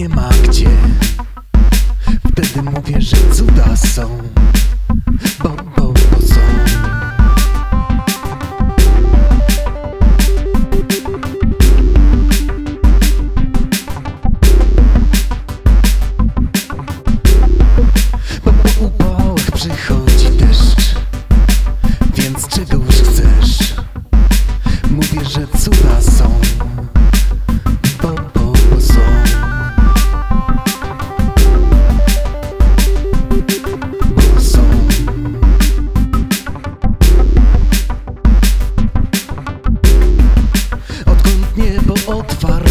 nie ma gdzie. Wtedy mówię, że cuda są Bo, bo, bo są. Bo po upałach przychodzi deszcz Więc czego już chcesz? Mówię, że cuda są. otwarł.